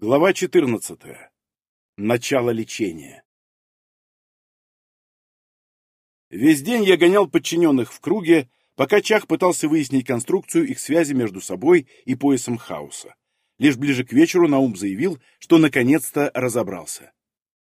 Глава 14. Начало лечения. Весь день я гонял подчиненных в круге, пока Чах пытался выяснить конструкцию их связи между собой и поясом хаоса. Лишь ближе к вечеру Наум заявил, что наконец-то разобрался.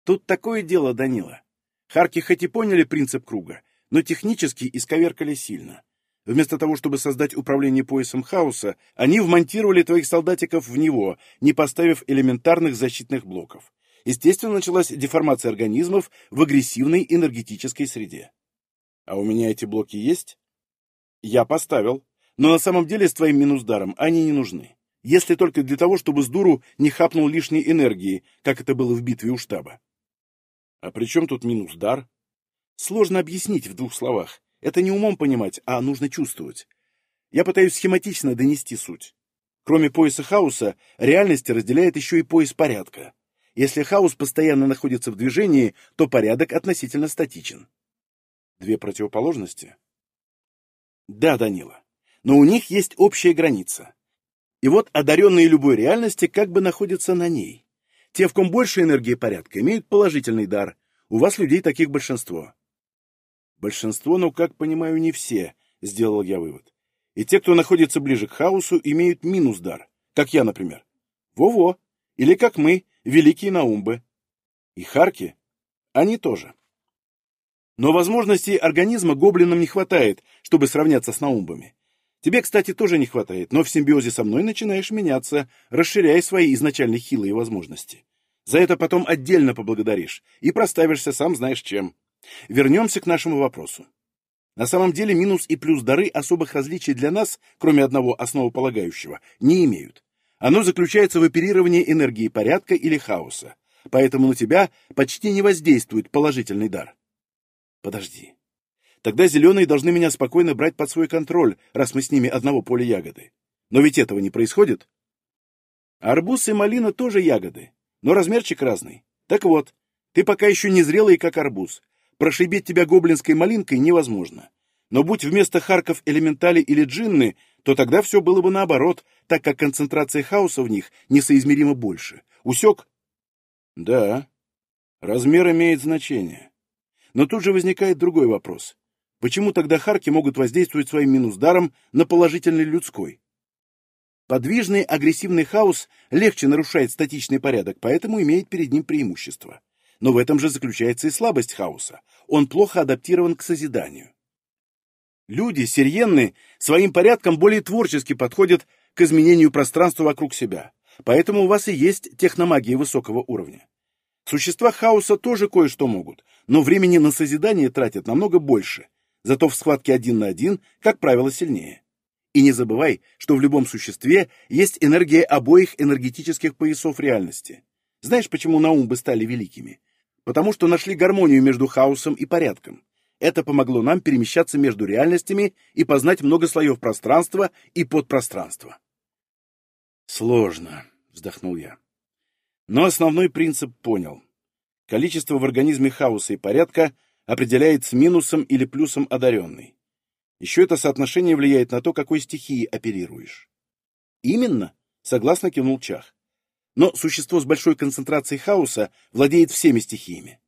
Тут такое дело, Данила. Харки хоть и поняли принцип круга, но технически исковеркали сильно. Вместо того, чтобы создать управление поясом хаоса, они вмонтировали твоих солдатиков в него, не поставив элементарных защитных блоков. Естественно, началась деформация организмов в агрессивной энергетической среде. А у меня эти блоки есть? Я поставил. Но на самом деле с твоим минусдаром они не нужны. Если только для того, чтобы с дуру не хапнул лишней энергии, как это было в битве у штаба. А при чем тут минусдар? Сложно объяснить в двух словах. Это не умом понимать, а нужно чувствовать. Я пытаюсь схематично донести суть. Кроме пояса хаоса, реальности разделяет еще и пояс порядка. Если хаос постоянно находится в движении, то порядок относительно статичен. Две противоположности? Да, Данила. Но у них есть общая граница. И вот одаренные любой реальности как бы находятся на ней. Те, в ком больше энергии порядка, имеют положительный дар. У вас людей таких большинство. Большинство, но, как понимаю, не все, сделал я вывод. И те, кто находится ближе к хаосу, имеют минус дар, как я, например. Во-во, или как мы, великие наумбы. И харки, они тоже. Но возможностей организма гоблинам не хватает, чтобы сравняться с наумбами. Тебе, кстати, тоже не хватает, но в симбиозе со мной начинаешь меняться, расширяя свои изначально хилые возможности. За это потом отдельно поблагодаришь и проставишься сам знаешь чем. Вернемся к нашему вопросу. На самом деле минус и плюс дары особых различий для нас, кроме одного основополагающего, не имеют. Оно заключается в оперировании энергии порядка или хаоса, поэтому на тебя почти не воздействует положительный дар. Подожди. Тогда зеленые должны меня спокойно брать под свой контроль, раз мы с ними одного поля ягоды. Но ведь этого не происходит. Арбуз и малина тоже ягоды, но размерчик разный. Так вот, ты пока еще не зрелый, как арбуз, Прошибить тебя гоблинской малинкой невозможно. Но будь вместо Харков элементали или джинны, то тогда все было бы наоборот, так как концентрация хаоса в них несоизмеримо больше. Усек? Да, размер имеет значение. Но тут же возникает другой вопрос. Почему тогда Харки могут воздействовать своим минус-даром на положительный людской? Подвижный агрессивный хаос легче нарушает статичный порядок, поэтому имеет перед ним преимущество. Но в этом же заключается и слабость хаоса. Он плохо адаптирован к созиданию. Люди, сириенны, своим порядком более творчески подходят к изменению пространства вокруг себя. Поэтому у вас и есть техномагия высокого уровня. Существа хаоса тоже кое-что могут, но времени на созидание тратят намного больше. Зато в схватке один на один, как правило, сильнее. И не забывай, что в любом существе есть энергия обоих энергетических поясов реальности. Знаешь, почему наумбы стали великими? Потому что нашли гармонию между хаосом и порядком. Это помогло нам перемещаться между реальностями и познать много слоев пространства и подпространства. «Сложно», — вздохнул я. Но основной принцип понял. Количество в организме хаоса и порядка определяет с минусом или плюсом одаренный. Еще это соотношение влияет на то, какой стихией оперируешь. «Именно», — согласно кивнул Чах но существо с большой концентрацией хаоса владеет всеми стихиями.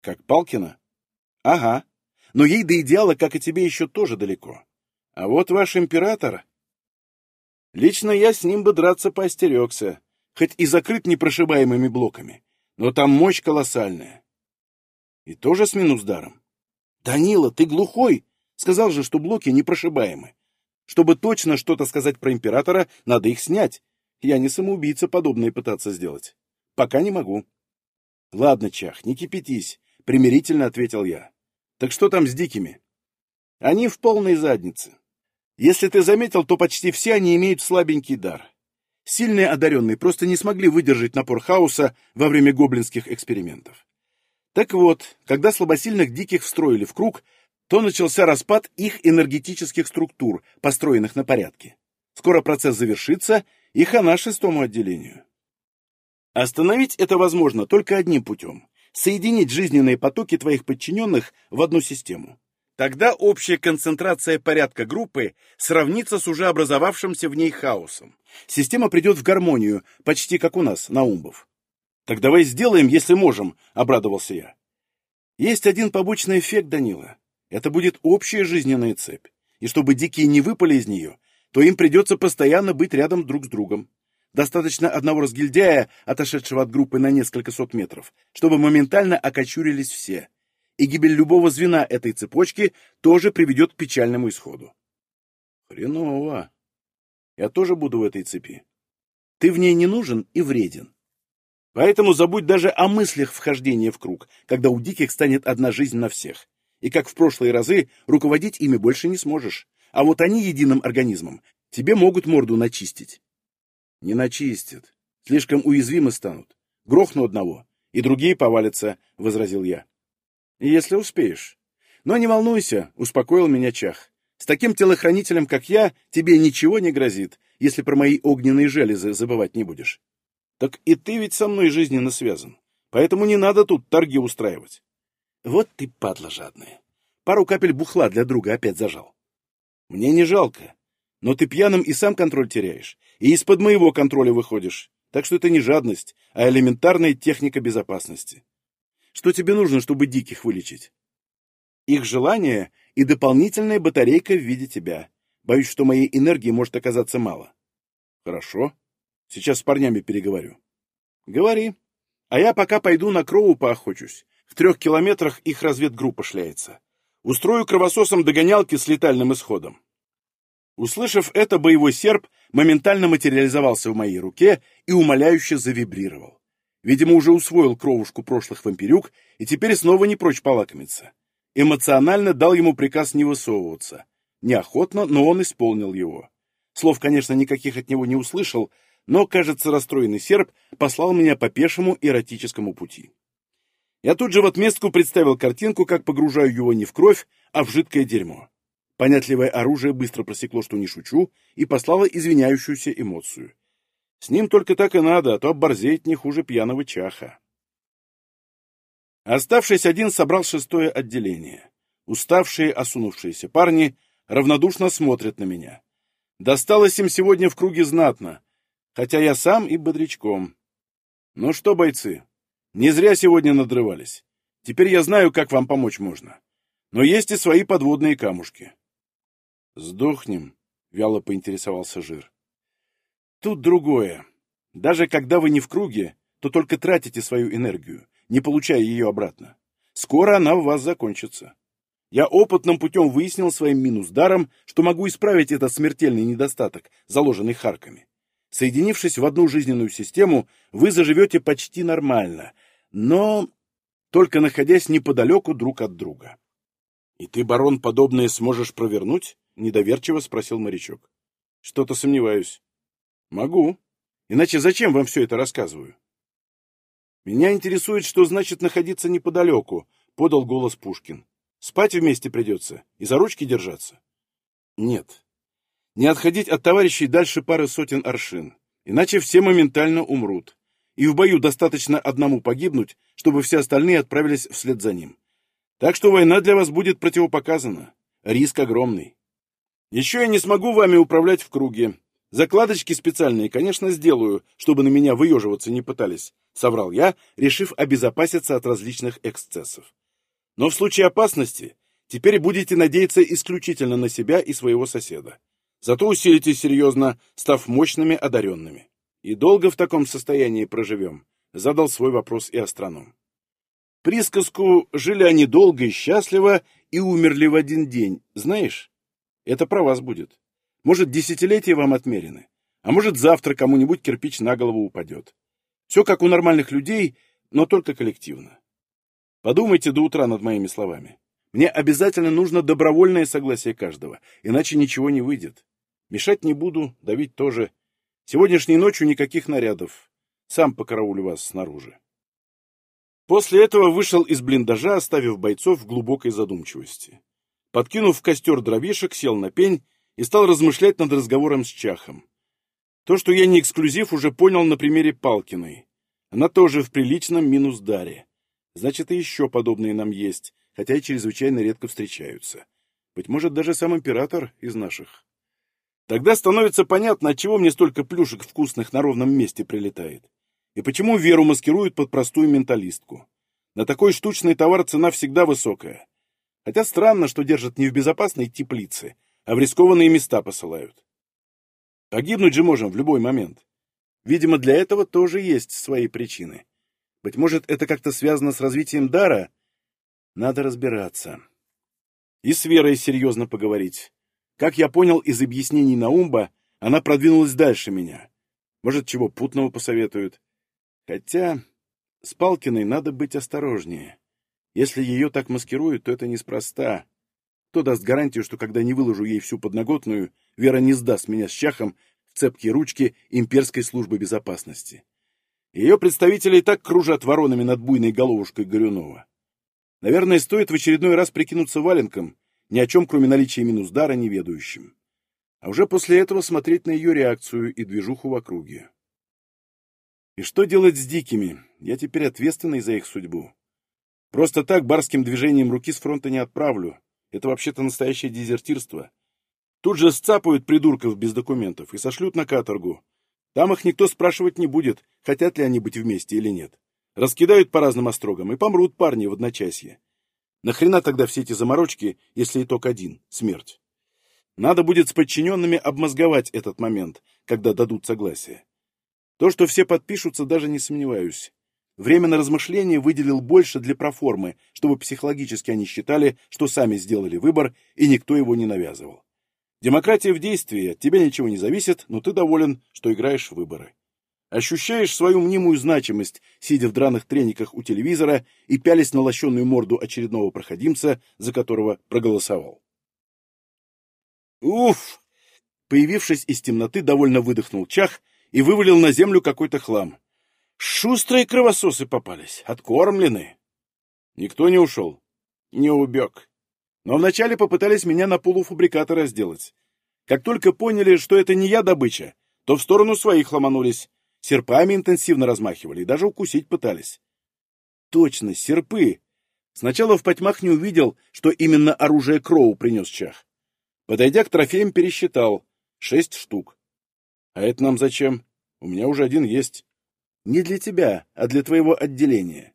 Как Палкина? Ага. Но ей до идеала, как и тебе, еще тоже далеко. А вот ваш император... Лично я с ним бы драться поостерегся, хоть и закрыт непрошибаемыми блоками, но там мощь колоссальная. И тоже с минус-даром. Данила, ты глухой! Сказал же, что блоки непрошибаемы. Чтобы точно что-то сказать про императора, надо их снять, я не самоубийца подобное пытаться сделать. Пока не могу. Ладно, Чах, не кипятись, примирительно ответил я. Так что там с дикими? Они в полной заднице. Если ты заметил, то почти все они имеют слабенький дар. Сильные одаренные просто не смогли выдержать напор хаоса во время гоблинских экспериментов. Так вот, когда слабосильных диких встроили в круг, то начался распад их энергетических структур, построенных на порядке. Скоро процесс завершится, и хана шестому отделению. Остановить это возможно только одним путем – соединить жизненные потоки твоих подчиненных в одну систему. Тогда общая концентрация порядка группы сравнится с уже образовавшимся в ней хаосом. Система придет в гармонию, почти как у нас, на Умбов. «Так давай сделаем, если можем», — обрадовался я. Есть один побочный эффект, Данила. Это будет общая жизненная цепь. И чтобы дикие не выпали из нее, то им придется постоянно быть рядом друг с другом. Достаточно одного разгильдяя, отошедшего от группы на несколько сот метров, чтобы моментально окочурились все. И гибель любого звена этой цепочки тоже приведет к печальному исходу. Хреново. Я тоже буду в этой цепи. Ты в ней не нужен и вреден. Поэтому забудь даже о мыслях вхождения в круг, когда у диких станет одна жизнь на всех. И как в прошлые разы, руководить ими больше не сможешь. А вот они единым организмом тебе могут морду начистить. Не начистят. Слишком уязвимы станут. Грохну одного, и другие повалятся, — возразил я. Если успеешь. Но не волнуйся, — успокоил меня Чах. С таким телохранителем, как я, тебе ничего не грозит, если про мои огненные железы забывать не будешь. Так и ты ведь со мной жизненно связан. Поэтому не надо тут торги устраивать. Вот ты падла жадная. Пару капель бухла для друга опять зажал. Мне не жалко. Но ты пьяным и сам контроль теряешь. И из-под моего контроля выходишь. Так что это не жадность, а элементарная техника безопасности. Что тебе нужно, чтобы диких вылечить? Их желание и дополнительная батарейка в виде тебя. Боюсь, что моей энергии может оказаться мало. Хорошо. Сейчас с парнями переговорю. Говори. А я пока пойду на Кроу поохочусь. В трех километрах их разведгруппа шляется. Устрою кровососам догонялки с летальным исходом. Услышав это, боевой серп моментально материализовался в моей руке и умоляюще завибрировал. Видимо, уже усвоил кровушку прошлых вампирюк и теперь снова не прочь полакомиться. Эмоционально дал ему приказ не высовываться. Неохотно, но он исполнил его. Слов, конечно, никаких от него не услышал, но, кажется, расстроенный серб послал меня по пешему эротическому пути. Я тут же в отместку представил картинку, как погружаю его не в кровь, а в жидкое дерьмо. Понятливое оружие быстро просекло, что не шучу, и послало извиняющуюся эмоцию. С ним только так и надо, а то оборзеть не хуже пьяного чаха. Оставшись один, собрал шестое отделение. Уставшие, осунувшиеся парни равнодушно смотрят на меня. Досталось им сегодня в круге знатно, хотя я сам и бодрячком. Ну что, бойцы, не зря сегодня надрывались. Теперь я знаю, как вам помочь можно. Но есть и свои подводные камушки. Сдохнем, — вяло поинтересовался Жир. Тут другое. Даже когда вы не в круге, то только тратите свою энергию, не получая ее обратно. Скоро она у вас закончится. Я опытным путем выяснил своим минус-даром, что могу исправить этот смертельный недостаток, заложенный Харками. Соединившись в одну жизненную систему, вы заживете почти нормально, но только находясь неподалеку друг от друга. — И ты, барон, подобное сможешь провернуть? — недоверчиво спросил морячок. — Что-то сомневаюсь. — Могу. Иначе зачем вам все это рассказываю? — Меня интересует, что значит находиться неподалеку, — подал голос Пушкин. — Спать вместе придется и за ручки держаться. — Нет, не отходить от товарищей дальше пары сотен аршин, иначе все моментально умрут. И в бою достаточно одному погибнуть, чтобы все остальные отправились вслед за ним. Так что война для вас будет противопоказана. Риск огромный. Еще я не смогу вами управлять в круге. Закладочки специальные, конечно, сделаю, чтобы на меня выеживаться не пытались, — соврал я, решив обезопаситься от различных эксцессов. Но в случае опасности теперь будете надеяться исключительно на себя и своего соседа. Зато усилитесь серьезно, став мощными одаренными. И долго в таком состоянии проживем? Задал свой вопрос и астроном. Присказку «жили они долго и счастливо и умерли в один день» знаешь? Это про вас будет. Может, десятилетия вам отмерены, а может, завтра кому-нибудь кирпич на голову упадет. Все как у нормальных людей, но только коллективно. Подумайте до утра над моими словами. Мне обязательно нужно добровольное согласие каждого, иначе ничего не выйдет. Мешать не буду, давить тоже. Сегодняшней ночью никаких нарядов. Сам покараулю вас снаружи. После этого вышел из блиндажа, оставив бойцов в глубокой задумчивости. Подкинув в костер дровишек, сел на пень и стал размышлять над разговором с Чахом. То, что я не эксклюзив, уже понял на примере Палкиной. Она тоже в приличном минус-даре. Значит, и еще подобные нам есть, хотя и чрезвычайно редко встречаются. Быть может, даже сам император из наших. Тогда становится понятно, отчего мне столько плюшек вкусных на ровном месте прилетает. И почему веру маскируют под простую менталистку. На такой штучный товар цена всегда высокая. Хотя странно, что держат не в безопасной теплице, а в рискованные места посылают. Погибнуть же можем в любой момент. Видимо, для этого тоже есть свои причины. Быть может, это как-то связано с развитием дара? Надо разбираться. И с Верой серьезно поговорить. Как я понял из объяснений Наумба, она продвинулась дальше меня. Может, чего путного посоветуют. Хотя с Палкиной надо быть осторожнее. Если ее так маскируют, то это неспроста. Кто даст гарантию, что когда не выложу ей всю подноготную, Вера не сдаст меня с чахом в цепкие ручки имперской службы безопасности? Ее представители и так кружат воронами над буйной головушкой Горюнова. Наверное, стоит в очередной раз прикинуться валенком, ни о чем, кроме наличия минус дара, неведающим. А уже после этого смотреть на ее реакцию и движуху в округе. И что делать с дикими? Я теперь ответственный за их судьбу. Просто так барским движением руки с фронта не отправлю. Это вообще-то настоящее дезертирство. Тут же сцапают придурков без документов и сошлют на каторгу. Там их никто спрашивать не будет, хотят ли они быть вместе или нет. Раскидают по разным острогам, и помрут парни в одночасье. Нахрена тогда все эти заморочки, если итог один — смерть? Надо будет с подчиненными обмозговать этот момент, когда дадут согласие. То, что все подпишутся, даже не сомневаюсь. Время на размышление выделил больше для проформы, чтобы психологически они считали, что сами сделали выбор, и никто его не навязывал. Демократия в действии, от тебя ничего не зависит, но ты доволен, что играешь в выборы. Ощущаешь свою мнимую значимость, сидя в драных трениках у телевизора и пялись на лощенную морду очередного проходимца, за которого проголосовал. Уф! Появившись из темноты, довольно выдохнул Чах и вывалил на землю какой-то хлам. Шустрые кровососы попались, откормлены. Никто не ушел. Не убег. Но вначале попытались меня на полуфабрикаты разделать. Как только поняли, что это не я добыча, то в сторону своих ломанулись. Серпами интенсивно размахивали и даже укусить пытались. Точно, серпы. Сначала в потьмах не увидел, что именно оружие Кроу принес Чах. Подойдя к трофеям, пересчитал. Шесть штук. А это нам зачем? У меня уже один есть. Не для тебя, а для твоего отделения.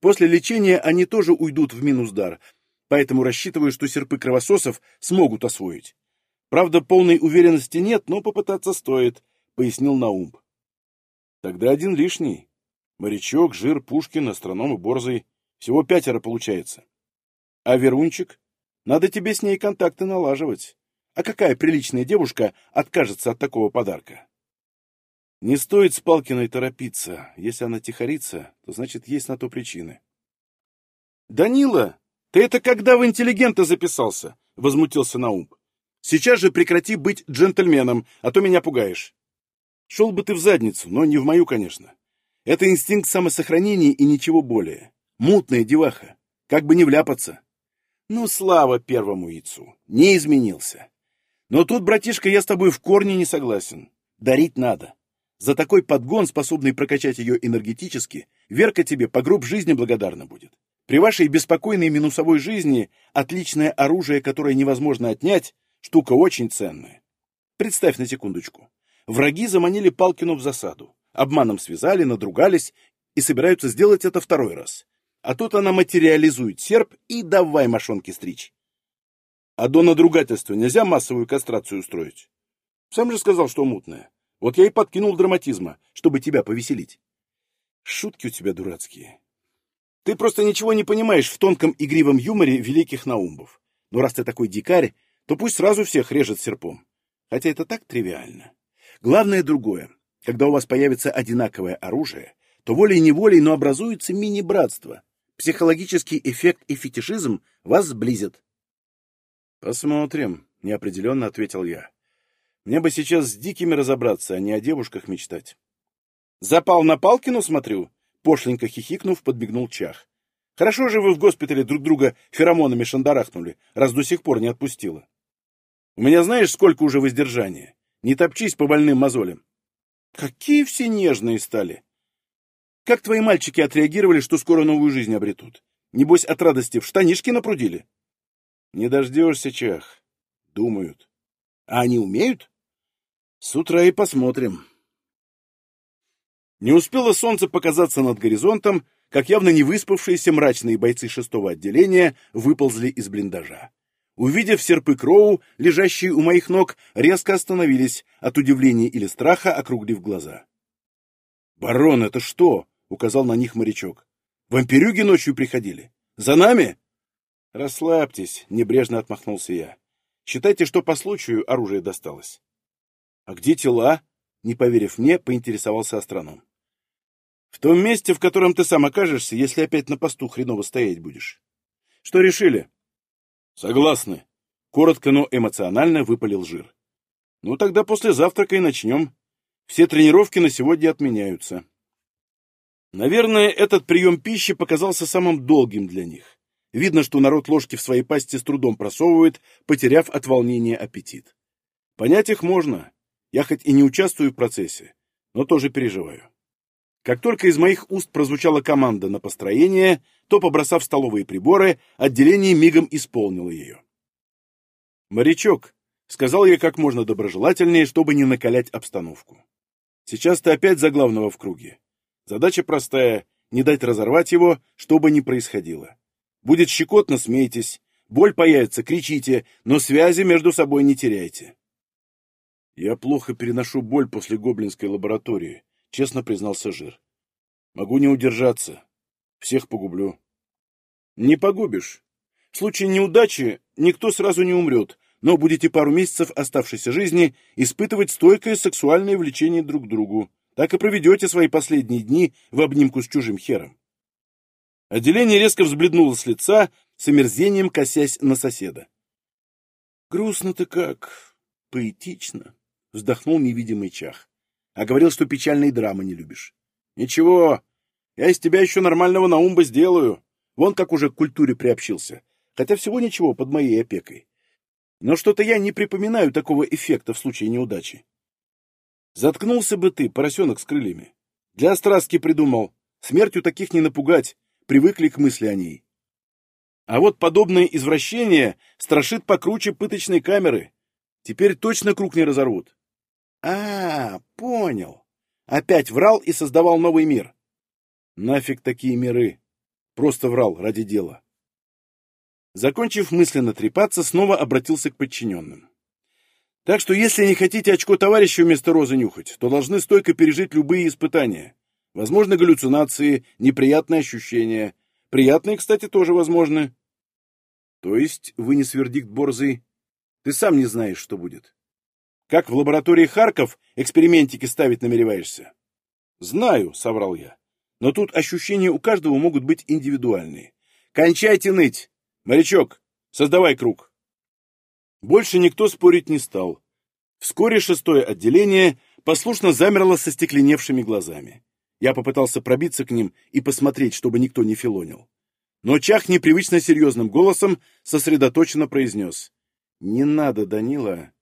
После лечения они тоже уйдут в минус дар, поэтому рассчитываю, что серпы кровососов смогут освоить. Правда, полной уверенности нет, но попытаться стоит, — пояснил Наумб. Тогда один лишний. Морячок, Жир, Пушкин, астроном и Борзый. Всего пятеро получается. А Верунчик? Надо тебе с ней контакты налаживать. А какая приличная девушка откажется от такого подарка? Не стоит с Палкиной торопиться. Если она тихорится, то значит есть на то причины. «Данила, ты это когда в интеллигента записался?» — возмутился Наум. «Сейчас же прекрати быть джентльменом, а то меня пугаешь. Шел бы ты в задницу, но не в мою, конечно. Это инстинкт самосохранения и ничего более. Мутная деваха. Как бы не вляпаться. Ну, слава первому яйцу. Не изменился. Но тут, братишка, я с тобой в корне не согласен. Дарить надо. За такой подгон, способный прокачать ее энергетически, Верка тебе по гроб жизни благодарна будет. При вашей беспокойной минусовой жизни отличное оружие, которое невозможно отнять, штука очень ценная. Представь на секундочку. Враги заманили Палкину в засаду, обманом связали, надругались и собираются сделать это второй раз. А тут она материализует серп и давай мошонки стричь. А до надругательства нельзя массовую кастрацию устроить? Сам же сказал, что мутная. Вот я и подкинул драматизма, чтобы тебя повеселить. Шутки у тебя дурацкие. Ты просто ничего не понимаешь в тонком игривом юморе великих наумбов. Но раз ты такой дикарь, то пусть сразу всех режет серпом. Хотя это так тривиально. Главное другое. Когда у вас появится одинаковое оружие, то волей-неволей, но образуется мини-братство. Психологический эффект и фетишизм вас сблизят. «Посмотрим», — неопределенно ответил я. Мне бы сейчас с дикими разобраться, а не о девушках мечтать. Запал на Палкину, смотрю, пошленько хихикнув, подбегнул Чах. Хорошо же вы в госпитале друг друга феромонами шандарахнули, раз до сих пор не отпустила. У меня знаешь, сколько уже воздержания? Не топчись по больным мозолям. Какие все нежные стали. Как твои мальчики отреагировали, что скоро новую жизнь обретут? Небось, от радости в штанишки напрудили? Не дождешься, Чах. Думают. А они умеют? С утра и посмотрим. Не успело солнце показаться над горизонтом, как явно не выспавшиеся мрачные бойцы шестого отделения выползли из блиндажа. Увидев серпы Кроу, лежащие у моих ног, резко остановились, от удивления или страха округлив глаза. «Барон, это что?» — указал на них морячок. «Вампирюги ночью приходили? За нами?» «Расслабьтесь», — небрежно отмахнулся я. «Считайте, что по случаю оружие досталось». «А где тела?» — не поверив мне, поинтересовался астроном. «В том месте, в котором ты сам окажешься, если опять на посту хреново стоять будешь. Что решили?» Согласны. Коротко, но эмоционально выпалил жир. Ну тогда после завтрака и начнем. Все тренировки на сегодня отменяются. Наверное, этот прием пищи показался самым долгим для них. Видно, что народ ложки в своей пасти с трудом просовывает, потеряв от волнения аппетит. Понять их можно. Я хоть и не участвую в процессе, но тоже переживаю. Как только из моих уст прозвучала команда на построение, то, побросав столовые приборы, отделение мигом исполнило ее. «Морячок», — сказал я как можно доброжелательнее, чтобы не накалять обстановку. «Сейчас ты опять за главного в круге. Задача простая — не дать разорвать его, что бы ни происходило. Будет щекотно — смейтесь, боль появится — кричите, но связи между собой не теряйте». «Я плохо переношу боль после гоблинской лаборатории», — честно признался Жир. «Могу не удержаться. Всех погублю». «Не погубишь. В случае неудачи никто сразу не умрет, но будете пару месяцев оставшейся жизни испытывать стойкое сексуальное влечение друг к другу. Так и проведете свои последние дни в обнимку с чужим хером». Отделение резко взбледнуло с лица, с омерзением косясь на соседа. «Грустно-то как, поэтично», — вздохнул невидимый чах а говорил, что печальные драмы не любишь. Ничего, я из тебя еще нормального наумба сделаю. Вон как уже к культуре приобщился. Хотя всего ничего под моей опекой. Но что-то я не припоминаю такого эффекта в случае неудачи. Заткнулся бы ты, поросенок с крыльями. Для страстки придумал. Смертью таких не напугать. Привыкли к мысли о ней. А вот подобное извращение страшит покруче пыточной камеры. Теперь точно круг не разорвут. А, понял. Опять врал и создавал новый мир. Нафиг такие миры. Просто врал ради дела. Закончив мысленно трепаться, снова обратился к подчиненным. Так что если не хотите очко товарища вместо розы нюхать, то должны стойко пережить любые испытания. Возможны галлюцинации, неприятные ощущения. Приятные, кстати, тоже возможны. То есть вынес вердикт Борзый. Ты сам не знаешь, что будет. Как в лаборатории Харков экспериментики ставить намереваешься? Знаю, соврал я. Но тут ощущения у каждого могут быть индивидуальные. Кончайте ныть! Морячок, создавай круг. Больше никто спорить не стал. Вскоре шестое отделение послушно замерло со стекленевшими глазами. Я попытался пробиться к ним и посмотреть, чтобы никто не филонил. Но Чах непривычно серьезным голосом сосредоточенно произнес. «Не надо, Данила.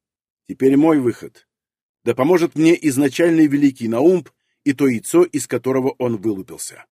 Теперь мой выход. Да поможет мне изначальный великий Наумб и то яйцо, из которого он вылупился.